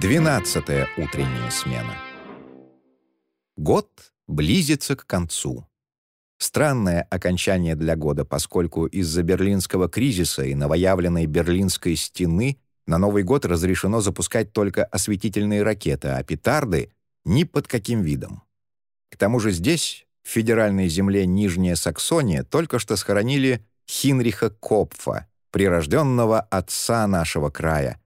Двенадцатая утренняя смена. Год близится к концу. Странное окончание для года, поскольку из-за берлинского кризиса и новоявленной Берлинской стены на Новый год разрешено запускать только осветительные ракеты, а петарды — ни под каким видом. К тому же здесь, в федеральной земле Нижняя Саксония, только что схоронили Хинриха Копфа, прирожденного отца нашего края.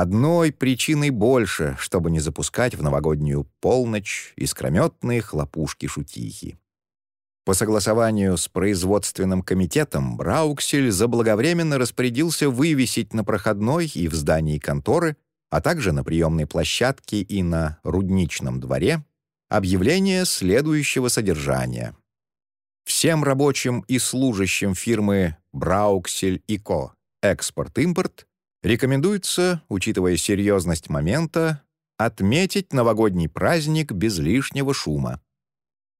Одной причиной больше, чтобы не запускать в новогоднюю полночь искрометные хлопушки-шутихи. По согласованию с производственным комитетом Брауксель заблаговременно распорядился вывесить на проходной и в здании конторы, а также на приемной площадке и на рудничном дворе объявление следующего содержания. Всем рабочим и служащим фирмы «Брауксель и Ко» «Экспорт-импорт» рекомендуется, учитывая серьезность момента, отметить новогодний праздник без лишнего шума.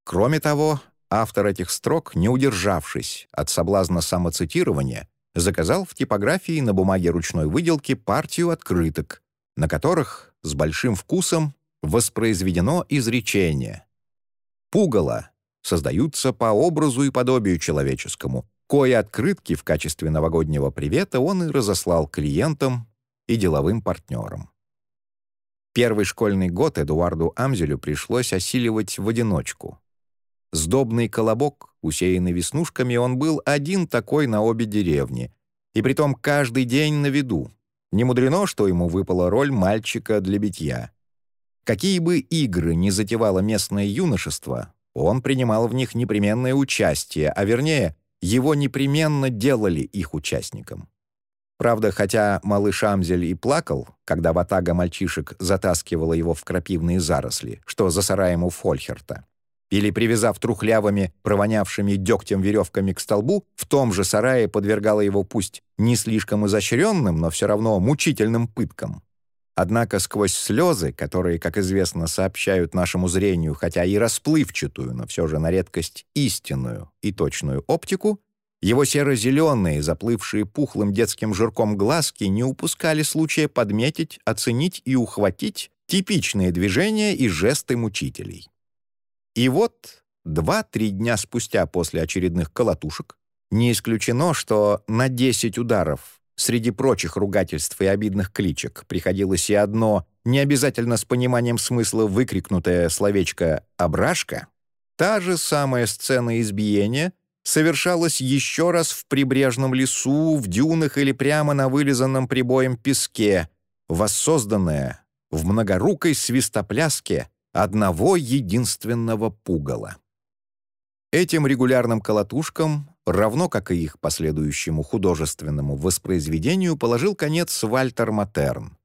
Кроме того, автор этих строк, не удержавшись от соблазна самоцитирования, заказал в типографии на бумаге ручной выделки партию открыток, на которых с большим вкусом воспроизведено изречение «Пугало создаются по образу и подобию человеческому. Кое открытки в качестве новогоднего привета он и разослал клиентам и деловым партнерам. Первый школьный год Эдуарду Амзелю пришлось осиливать в одиночку. Сдобный колобок, усеянный веснушками, он был один такой на обе деревни, и притом каждый день на виду. Не мудрено, что ему выпала роль мальчика для битья. Какие бы игры ни затевало местное юношество, он принимал в них непременное участие, а вернее, его непременно делали их участником. Правда, хотя малыш Амзель и плакал, когда ватага мальчишек затаскивала его в крапивные заросли, что за сараем у Фольхерта, или, привязав трухлявыми, провонявшими дегтем веревками к столбу, в том же сарае подвергала его пусть не слишком изощренным, но все равно мучительным пыткам. Однако сквозь слезы, которые, как известно, сообщают нашему зрению, хотя и расплывчатую, но все же на редкость истинную и точную оптику, его серо-зеленые, заплывшие пухлым детским жирком глазки не упускали случая подметить, оценить и ухватить типичные движения и жесты мучителей. И вот два-три дня спустя после очередных колотушек не исключено, что на 10 ударов Среди прочих ругательств и обидных кличек приходилось и одно, не обязательно с пониманием смысла выкрикнутое словечко «ображка». Та же самая сцена избиения совершалась еще раз в прибрежном лесу, в дюнах или прямо на вылизанном прибоем песке, воссозданная в многорукой свистопляске одного единственного пугала. Этим регулярным колотушкам равно как и их последующему художественному воспроизведению, положил конец Вальтер Матерн.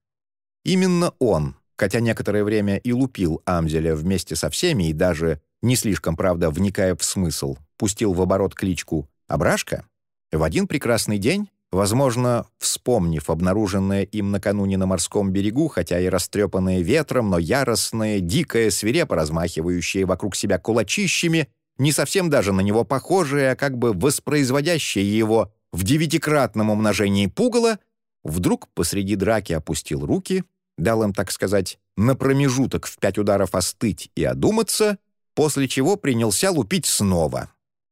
Именно он, хотя некоторое время и лупил Амзеля вместе со всеми и даже, не слишком, правда, вникая в смысл, пустил в оборот кличку «Абрашка», в один прекрасный день, возможно, вспомнив обнаруженное им накануне на морском берегу, хотя и растрепанное ветром, но яростное, дикое, свирепо размахивающее вокруг себя кулачищами, не совсем даже на него похожее, а как бы воспроизводящее его в девятикратном умножении пугало, вдруг посреди драки опустил руки, дал им, так сказать, на промежуток в пять ударов остыть и одуматься, после чего принялся лупить снова.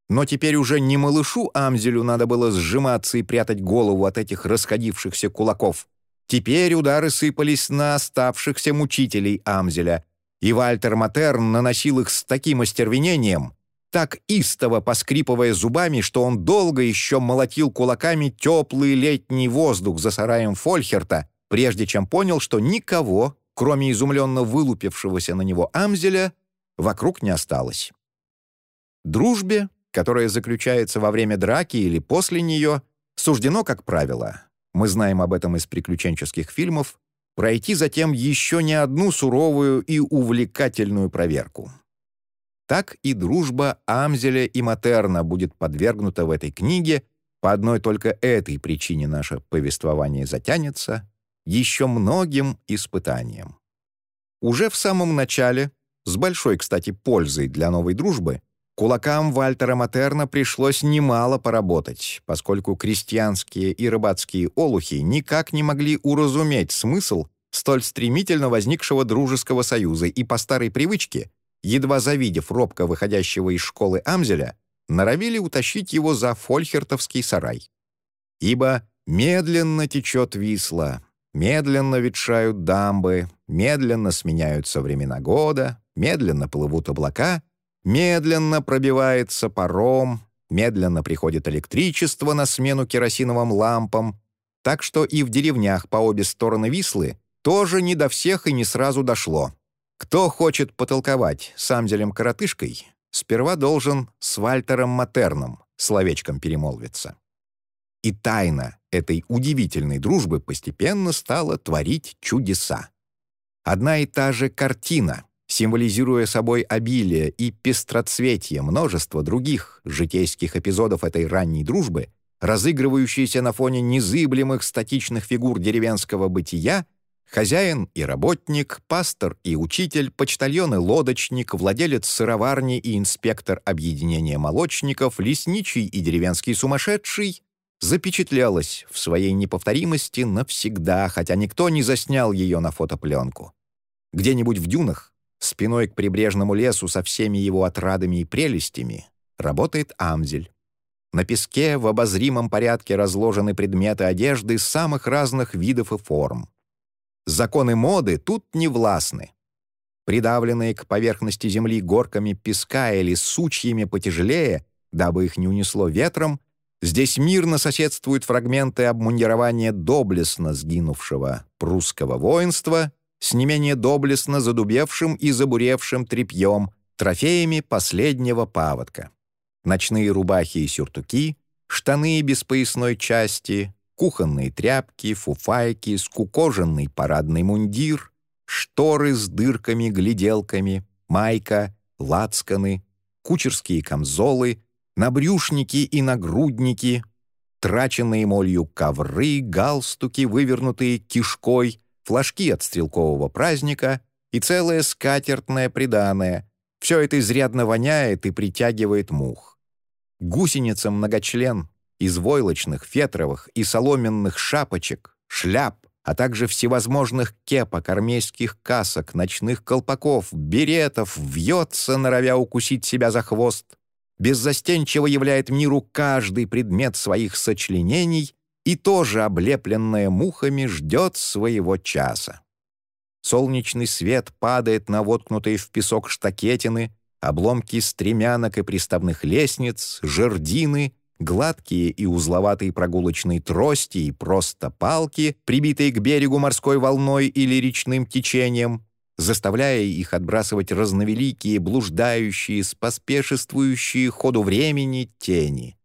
Но теперь уже не малышу Амзелю надо было сжиматься и прятать голову от этих расходившихся кулаков. Теперь удары сыпались на оставшихся мучителей Амзеля, и Вальтер Матерн наносил их с таким остервенением, так истово поскрипывая зубами, что он долго еще молотил кулаками теплый летний воздух за сараем Фольхерта, прежде чем понял, что никого, кроме изумленно вылупившегося на него Амзеля, вокруг не осталось. Дружбе, которая заключается во время драки или после нее, суждено, как правило, мы знаем об этом из приключенческих фильмов, пройти затем еще не одну суровую и увлекательную проверку так и дружба Амзеля и Матерна будет подвергнута в этой книге, по одной только этой причине наше повествование затянется, еще многим испытаниям. Уже в самом начале, с большой, кстати, пользой для новой дружбы, кулакам Вальтера Матерна пришлось немало поработать, поскольку крестьянские и рыбацкие олухи никак не могли уразуметь смысл столь стремительно возникшего дружеского союза, и по старой привычке, едва завидев робко выходящего из школы Амзеля, норовили утащить его за фольхертовский сарай. Ибо медленно течет Висла, медленно ветшают дамбы, медленно сменяются времена года, медленно плывут облака, медленно пробивается паром, медленно приходит электричество на смену керосиновым лампам, так что и в деревнях по обе стороны Вислы тоже не до всех и не сразу дошло. Кто хочет потолковать с Амзелем-коротышкой, сперва должен с Вальтером Матерном словечком перемолвиться. И тайна этой удивительной дружбы постепенно стала творить чудеса. Одна и та же картина, символизируя собой обилие и пестроцветие множества других житейских эпизодов этой ранней дружбы, разыгрывающиеся на фоне незыблемых статичных фигур деревенского бытия, Хозяин и работник, пастор и учитель, почтальон и лодочник, владелец сыроварни и инспектор объединения молочников, лесничий и деревенский сумасшедший запечатлялась в своей неповторимости навсегда, хотя никто не заснял ее на фотопленку. Где-нибудь в дюнах, спиной к прибрежному лесу со всеми его отрадами и прелестями, работает Амзель. На песке в обозримом порядке разложены предметы одежды самых разных видов и форм. Законы моды тут не властны. Придавленные к поверхности земли горками песка или сучьями потяжелее, дабы их не унесло ветром, здесь мирно соседствуют фрагменты обмундирования доблестно сгинувшего прусского воинства с не менее доблестно задубевшим и забуревшим тряпьем, трофеями последнего паводка. Ночные рубахи и сюртуки, штаны без поясной части, кухонные тряпки, фуфайки, скукоженный парадный мундир, шторы с дырками-гляделками, майка, лацканы, кучерские камзолы, набрюшники и нагрудники, траченные молью ковры, галстуки, вывернутые кишкой, флажки от стрелкового праздника и целое скатертное приданое. Все это изрядно воняет и притягивает мух. Гусеница многочлен из войлочных, фетровых и соломенных шапочек, шляп, а также всевозможных кепок, армейских касок, ночных колпаков, беретов, вьется, норовя укусить себя за хвост, беззастенчиво являет миру каждый предмет своих сочленений и тоже, облепленная мухами, ждет своего часа. Солнечный свет падает на воткнутые в песок штакетины, обломки стремянок и приставных лестниц, жердины гладкие и узловатые прогулочные трости и просто палки, прибитые к берегу морской волной или речным течением, заставляя их отбрасывать разновеликие, блуждающие, споспешествующие ходу времени тени.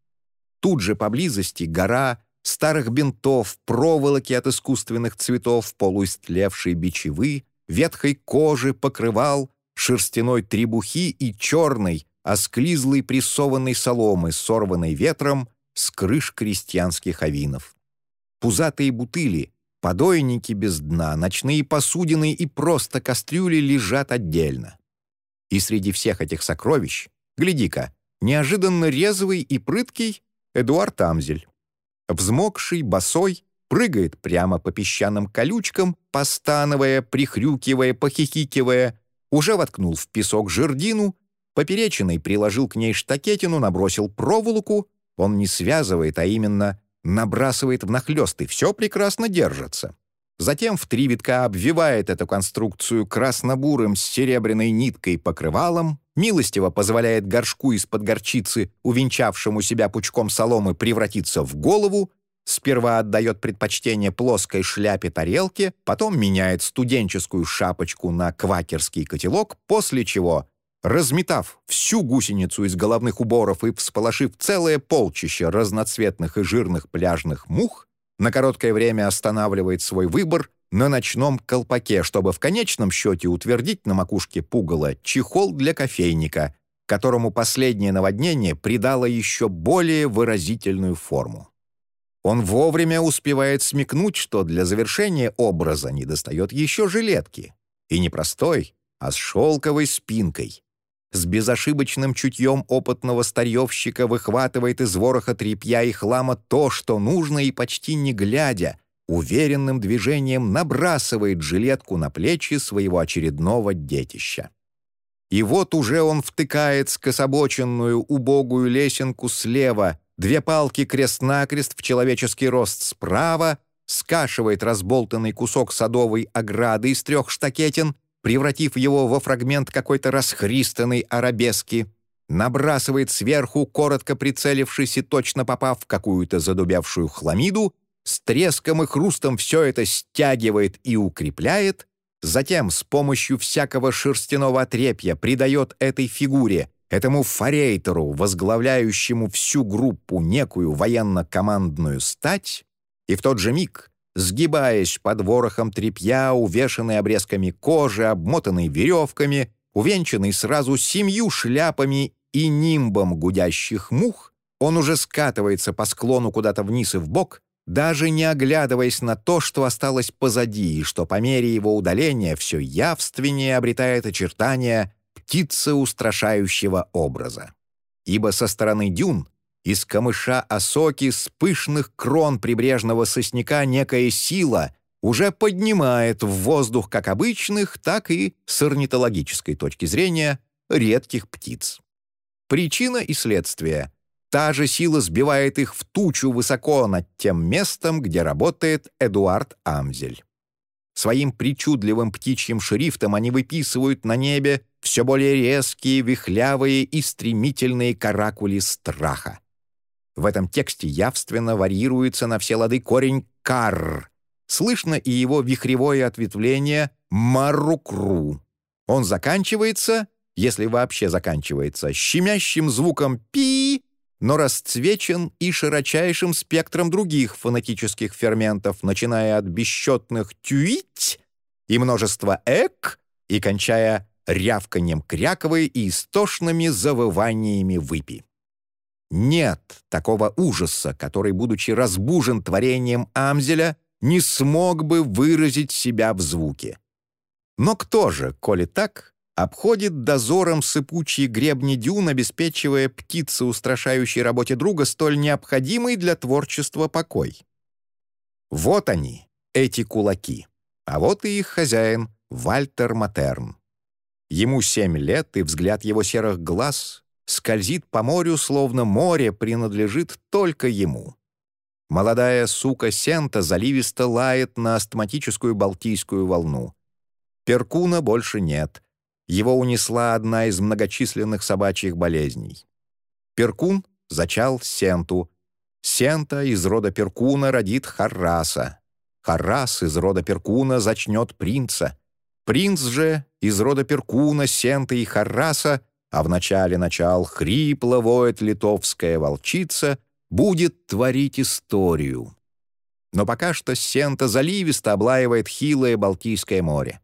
Тут же поблизости гора старых бинтов, проволоки от искусственных цветов, полуистлевшей бичевы, ветхой кожи, покрывал, шерстяной требухи и черной, осклизлой прессованной соломы, сорванной ветром с крыш крестьянских авинов. Пузатые бутыли, подойники без дна, ночные посудины и просто кастрюли лежат отдельно. И среди всех этих сокровищ, гляди-ка, неожиданно резвый и прыткий Эдуард Амзель. Взмокший, босой, прыгает прямо по песчаным колючкам, постановая, прихрюкивая, похихикивая, уже воткнул в песок жердину Поперечиной приложил к ней штакетину, набросил проволоку. Он не связывает, а именно набрасывает внахлёст, и все прекрасно держится. Затем в три витка обвивает эту конструкцию краснобурым с серебряной ниткой покрывалом, милостиво позволяет горшку из-под горчицы, увенчавшему себя пучком соломы, превратиться в голову, сперва отдает предпочтение плоской шляпе тарелки, потом меняет студенческую шапочку на квакерский котелок, после чего разметав всю гусеницу из головных уборов и всполошив целое полчище разноцветных и жирных пляжных мух, на короткое время останавливает свой выбор на ночном колпаке, чтобы в конечном счете утвердить на макушке пугала чехол для кофейника, которому последнее наводнение придало еще более выразительную форму. Он вовремя успевает смекнуть, что для завершения образа недостает еще жилетки. И не простой, а с шелковой спинкой, с безошибочным чутьем опытного старьевщика выхватывает из вороха тряпья и хлама то, что нужно, и почти не глядя, уверенным движением набрасывает жилетку на плечи своего очередного детища. И вот уже он втыкает скособоченную убогую лесенку слева, две палки крест-накрест в человеческий рост справа, скашивает разболтанный кусок садовой ограды из трех штакетин, превратив его во фрагмент какой-то расхристанной арабески, набрасывает сверху, коротко прицелившись и точно попав в какую-то задубявшую хламиду, с треском и хрустом все это стягивает и укрепляет, Затем с помощью всякого шерстяного отрепья придает этой фигуре, этому форейтеру, возглавляющему всю группу некую военно-командную стать, и в тот же миг, сгибаясь под ворохом тряпья, увешанный обрезками кожи, обмотанный веревками, увенчанный сразу семью шляпами и нимбом гудящих мух, он уже скатывается по склону куда-то вниз и вбок, даже не оглядываясь на то, что осталось позади, и что по мере его удаления все явственнее обретает очертания птицы устрашающего образа. Ибо со стороны дюн, из камыша осоки с пышных крон прибрежного сосняка некая сила уже поднимает в воздух как обычных, так и с орнитологической точки зрения редких птиц. Причина и следствие — Та же сила сбивает их в тучу высоко над тем местом, где работает Эдуард Амзель. Своим причудливым птичьим шрифтом они выписывают на небе все более резкие, вихлявые и стремительные каракули страха. В этом тексте явственно варьируется на все лады корень «кар». Слышно и его вихревое ответвление «марукру». Он заканчивается, если вообще заканчивается, щемящим звуком «пи», но расцвечен и широчайшим спектром других фонетических ферментов, начиная от бесчетных «тюить» и множества «эк» и кончая рявканьем кряковой и истошными завываниями выпи. Нет такого ужаса, который, будучи разбужен творением Амзеля, не смог бы выразить себя в звуке. Но кто же, коли так, обходит дозором сыпучие гребни дюн, обеспечивая птице устрашающей работе друга столь необходимый для творчества покой. Вот они, эти кулаки, а вот и их хозяин, Вальтер Матерн. Ему семь лет, и взгляд его серых глаз скользит по морю, словно море принадлежит только ему. Молодая сука Сента заливисто лает на астматическую балтийскую волну. Перкуна больше нет — его унесла одна из многочисленных собачьих болезней. Перкун зачал Сенту. Сента из рода Перкуна родит Харраса. Харрас из рода Перкуна зачнет принца. Принц же из рода Перкуна, Сенты и Харраса, а в начале начал хрипло воет литовская волчица, будет творить историю. Но пока что Сента заливисто облаивает хилое Балтийское море.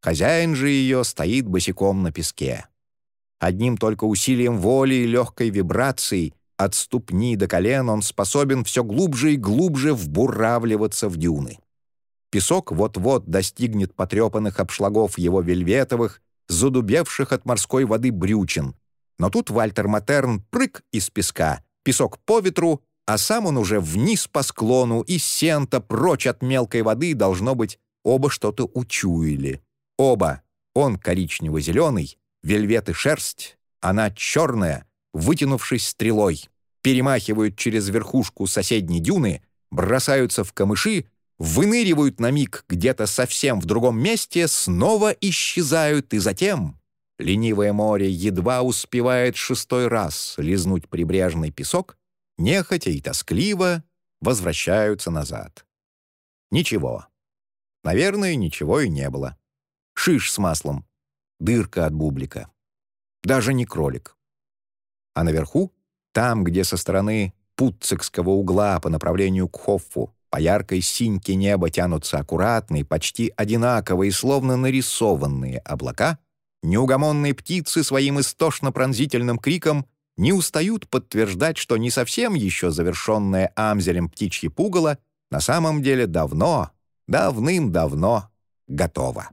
Хозяин же ее стоит босиком на песке. Одним только усилием воли и легкой вибрацией от ступни до колен он способен все глубже и глубже вбуравливаться в дюны. Песок вот-вот достигнет потрепанных обшлагов его вельветовых, задубевших от морской воды брючин. Но тут Вальтер Матерн прыг из песка, песок по ветру, а сам он уже вниз по склону, и сента прочь от мелкой воды, должно быть, оба что-то учуяли. Оба, он коричнево-зеленый, вельвет и шерсть, она черная, вытянувшись стрелой, перемахивают через верхушку соседней дюны, бросаются в камыши, выныривают на миг где-то совсем в другом месте, снова исчезают и затем... Ленивое море едва успевает шестой раз лизнуть прибрежный песок, нехотя и тоскливо возвращаются назад. Ничего. Наверное, ничего и не было. Шиш с маслом. Дырка от бублика. Даже не кролик. А наверху, там, где со стороны Путцикского угла по направлению к Хоффу по яркой синьке неба тянутся аккуратные, почти одинаковые, словно нарисованные облака, неугомонные птицы своим истошно-пронзительным криком не устают подтверждать, что не совсем еще завершенное Амзелем птичье пугало на самом деле давно, давным-давно готово.